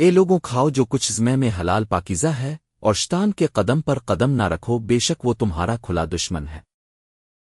اے لوگوں، کھاؤ جو کچھ زمے میں حلال پاکیزہ ہے اور شتان کے قدم پر قدم نہ رکھو، بے شک وہ تمہارا کھلا دشمن ہے۔